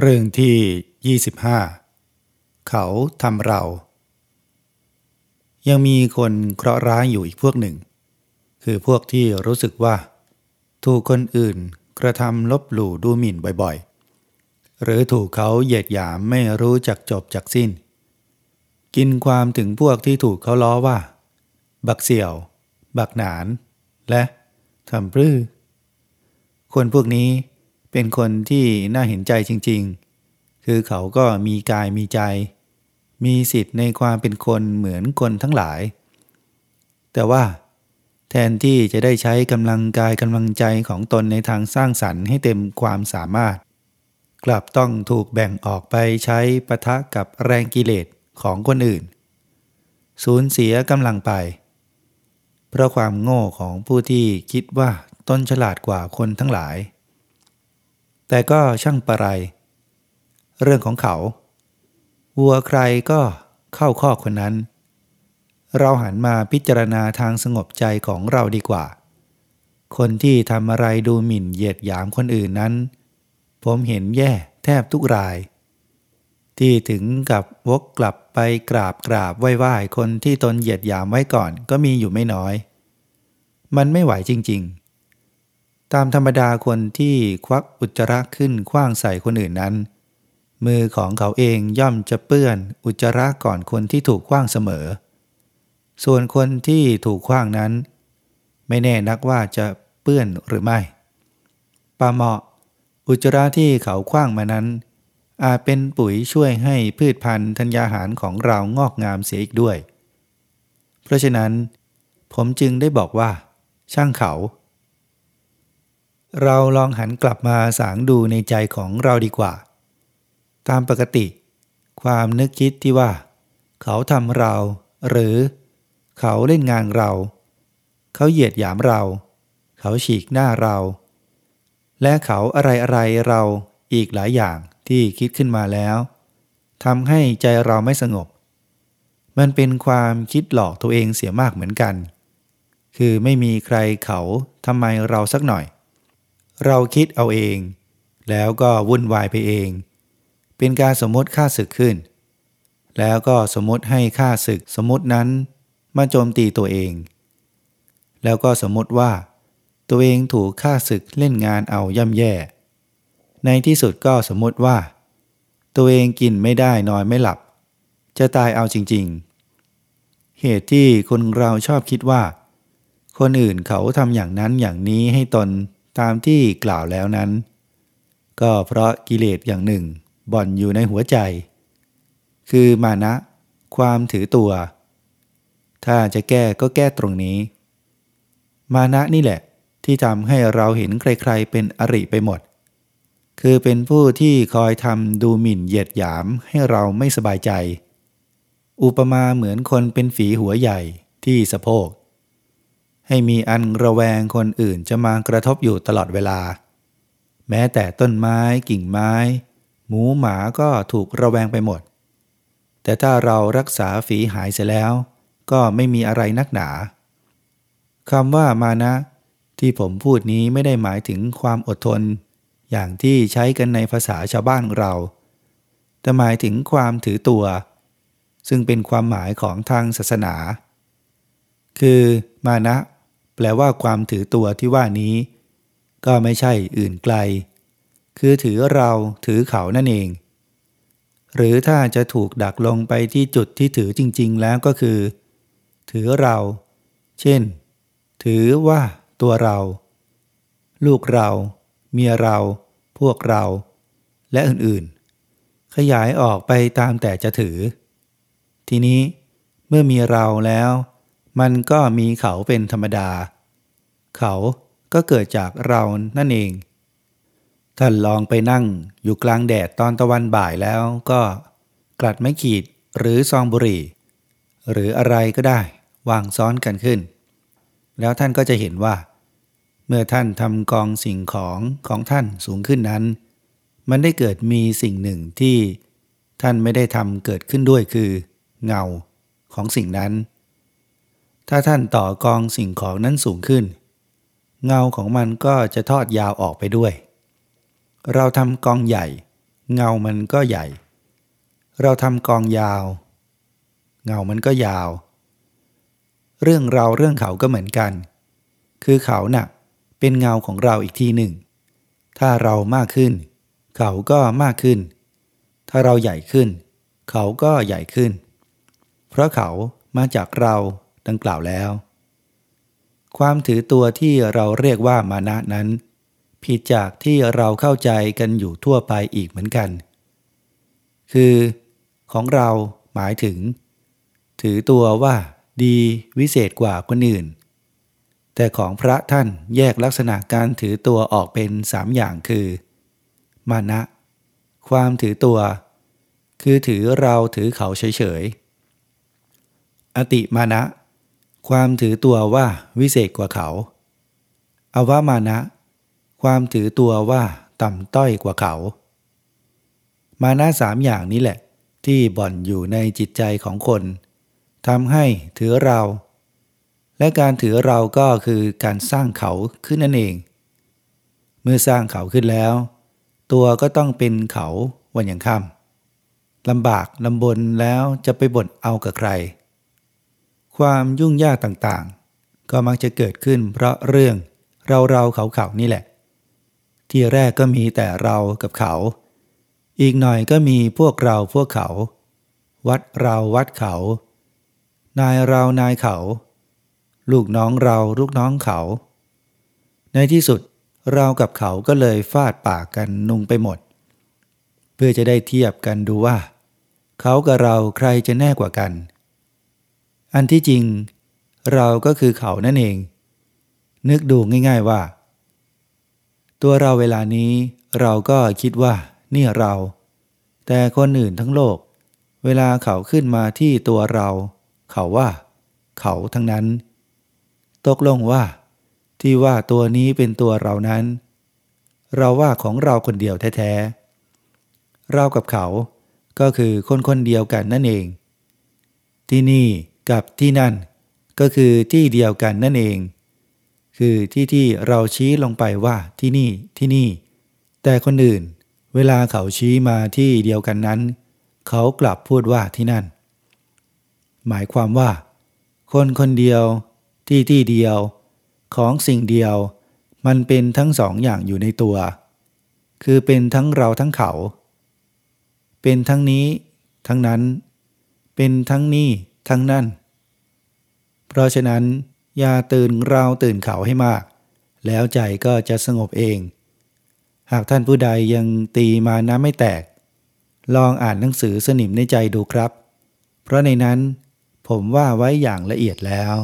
เรื่องที่ 25 เขาทำเรา ยังมีคนเคราะห์ร้ายอยู่อีกพวกหนึ่ง คือพวกที่รู้สึกว่า ถูกคนอื่นกระทำลบหลู่ดูหมิ่นบ่อยๆ หรือถูกเขาเหยียดหยามไม่รู้จักจบจักสิ้น กินความถึงพวกที่ถูกเขาล้อว่า บักเสี่ยว บักหนาน และทำพรื้อคนพวกนี้ เป็นคนที่น่าเห็นใจจริง ๆ คือเขาก็มีกายมีใจ มีสิทธิ์ในความเป็นคนเหมือนคนทั้งหลาย แต่ว่า แทนที่จะได้ใช้กำลังกายกำลังใจของตนในทางสร้างสรรค์ให้เต็มความสามารถ กลับต้องถูกแบ่งออกไปใช้ปะทะกับแรงกิเลสของคนอื่น สูญเสียกำลังไป เพราะความโง่ของผู้ที่คิดว่าตนฉลาดกว่าคนทั้งหลาย แต่ก็ช่างประไร เรื่องของเขา วัวใครก็เข้าข้อคนนั้น เราหันมาพิจารณาทางสงบใจของเราดีกว่า คนที่ทำอะไรดูหมิ่นเหยียดหยามคนอื่นนั้น ผมเห็นแย่แทบทุกราย ที่ถึงกับวกกลับไปกราบกราบไหว้ไหว้คนที่ตนเหยียดหยามไว้ก่อนก็มีอยู่ไม่น้อย มันไม่ไหวจริง ๆ ตามธรรมดาคนที่ควักอุจจาระขึ้นคว้างใส่คนอื่นนั้น มือของเขาเองย่อมจะเปื้อนอุจจาระก่อนคนที่ถูกคว้างเสมอ ส่วนคนที่ถูกคว้างนั้น ไม่แน่นักว่าจะเปื้อนหรือไม่ปาเหมาะ อุจจาระที่เขาคว้างมานั้น อาจเป็นปุ๋ยช่วยให้พืชพันธุ์ธัญญาหารของเรางอกงามเสียอีกด้วย เพราะฉะนั้น ผมจึงได้บอกว่า ช่างเขา เราลองหันกลับมาสางดูในใจของเราดีกว่า ตามปกติ ความนึกคิดที่ว่า เขาทำเรา หรือ เขาเล่นงานเรา เขาเหยียดหยามเรา เขาฉีกหน้าเรา และเขาอะไรอะไรเราอีกหลายอย่างที่คิดขึ้นมาแล้วทำให้ใจเราไม่สงบ มันเป็นความคิดหลอกตัวเองเสียมากเหมือนกัน คือไม่มีใครเขาทำไมเราสักหน่อย เราคิดเอาเอง แล้วก็วุ่นวายไปเอง เป็นการสมมติค่าศึกขึ้น แล้วก็สมมติให้ค่าศึกสมมตินั้นมาโจมตีตัวเอง แล้วก็สมมติว่า ตัวเองถูกค่าศึกเล่นงานเอาย่ำแย่ ในที่สุดก็สมมติว่า ตัวเองกินไม่ได้นอนไม่หลับ จะตายเอาจริง ๆ เหตุที่คนเราชอบคิดว่า คนอื่นเขาทำอย่างนั้นอย่างนี้ให้ตน ตามที่กล่าวแล้วนั้น ก็เพราะกิเลสอย่างหนึ่ง บ่อนอยู่ในหัวใจ คือมานะ ความถือตัว ถ้าจะแก้ก็แก้ตรงนี้ มานะนี่แหละที่ทำให้เราเห็นใครๆเป็นอริไปหมด คือเป็นผู้ที่คอยทำดูหมิ่นเหยียดหยามให้เราไม่สบายใจ อุปมาเหมือนคนเป็นฝีหัวใหญ่ที่สะโพก ให้มีอันระแวงคนอื่นจะมากระทบอยู่ตลอดเวลา แม้แต่ต้นไม้กิ่งไม้ หมูหมาก็ถูกระแวงไปหมด แต่ถ้าเรารักษาฝีหายเสียแล้ว ก็ไม่มีอะไรนักหนาคำว่ามานะ ที่ผมพูดนี้ไม่ได้หมายถึงความอดทน อย่างที่ใช้กันในภาษาชาวบ้านเรา แต่หมายถึงความถือตัว ซึ่งเป็นความหมายของทางศาสนา คือมานะ แปลว่าความถือตัวที่ว่านี้ ก็ไม่ใช่อื่นไกล คือถือเราถือเขานั่นเอง หรือถ้าจะถูกดักลงไปที่จุดที่ถือจริง ๆ แล้วก็คือ ถือเรา เช่น ถือว่าตัวเรา ลูกเรา เมียเรา พวกเรา และอื่นๆ ขยายออกไปตามแต่จะถือ ทีนี้เมื่อมีเราแล้ว มันก็มีเขาเป็นธรรมดา เขาก็เกิดจากเรานั่นเอง ท่านลองไปนั่งอยู่กลางแดดตอนตะวันบ่ายแล้วก็กลัดไม้ขีดหรือซองบุหรี่ หรืออะไรก็ได้วางซ้อนกันขึ้น แล้วท่านก็จะเห็นว่า เมื่อท่านทำกองสิ่งของของท่านสูงขึ้นนั้น มันได้เกิดมีสิ่งหนึ่งที่ท่านไม่ได้ทำเกิดขึ้นด้วยคือ เงาของสิ่งนั้น ถ้าท่านต่อกองสิ่งของนั้นสูงขึ้น เงาของมันก็จะทอดยาวออกไปด้วย เราทำกองใหญ่ เงามันก็ใหญ่ เราทำกองยาว เงามันก็ยาว เรื่องเราเรื่องเขาก็เหมือนกัน คือเขานะ่ะเป็นเงาของเราอีกทีหนึ่ง ถ้าเรามากขึ้น เขาก็มากขึ้น ถ้าเราใหญ่ขึ้น เขาก็ใหญ่ขึ้น เพราะเขามาจากเรา ดังกล่าวแล้ว ความถือตัวที่เราเรียกว่ามานะนั้น ผิดจากที่เราเข้าใจกันอยู่ทั่วไปอีกเหมือนกัน คือ ของเราหมายถึง ถือตัวว่าดีวิเศษกว่าคนอื่น แต่ของพระท่านแยกลักษณะการถือตัวออกเป็นสามอย่างคือ มานะ ความถือตัว คือถือเราถือเขาเฉยๆ อติมานะ ความถือตัวว่าวิเศษกว่าเขา อวมานะ ความถือตัวว่าต่ำต้อยกว่าเขา มานะสามอย่างนี้แหละ ที่บ่อนอยู่ในจิตใจของคนทำให้ถือเรา และการถือเราก็คือการสร้างเขาขึ้นนั่นเอง เมื่อสร้างเขาขึ้นแล้ว ตัวก็ต้องเป็นเขาวันอย่างค่ำลำบากลำบนแล้วจะไปบ่นเอากับใคร ความยุ่งยากต่างๆ ก็มักจะเกิดขึ้นเพราะเรื่องเราเราเขาเขานี่แหละ ที่แรกก็มีแต่เรากับเขา อีกหน่อยก็มีพวกเราพวกเขา วัดเราวัดเขา นายเรานายเขา ลูกน้องเราลูกน้องเขา ในที่สุดเรากับเขาก็เลยฟาดปากกันนุ่งไปหมด เพื่อจะได้เทียบกันดูว่า เขากับเราใครจะแน่กว่ากัน อันที่จริง เราก็คือเขานั่นเอง นึกดูง่าย ๆว่า ตัวเราเวลานี้เราก็คิดว่านี่เรา แต่คนอื่นทั้งโลก เวลาเขาขึ้นมาที่ตัวเรา เขาว่า เขาทั้งนั้น ตกลงว่า ที่ว่าตัวนี้เป็นตัวเรานั้น เราว่าของเราคนเดียวแท้ๆเรากับเขาก็คือคนคนเดียวกันนั่นเอง ที่นี่ กับที่นั่น ก็คือที่เดียวกันนั่นเอง คือที่ที่เราชี้ลงไปว่าที่นี่ที่นี่ แต่คนอื่น เวลาเขาชี้มาที่เดียวกันนั้น เขากลับพูดว่าที่นั่น หมายความว่า คนคนเดียว ที่ที่เดียว ของสิ่งเดียว มันเป็นทั้งสองอย่างอยู่ในตัว คือเป็นทั้งเราทั้งเขา เป็นทั้งนี้ ทั้งนั้น เป็นทั้งนี้ ทั้งนั้น เพราะฉะนั้น อย่าตื่นเราตื่นเขาให้มาก แล้วใจก็จะสงบเอง หากท่านผู้ใดยังตีมาน้ำไม่แตก ลองอ่านหนังสือสนิมในใจดูครับ เพราะในนั้นผมว่าไว้อย่างละเอียดแล้ว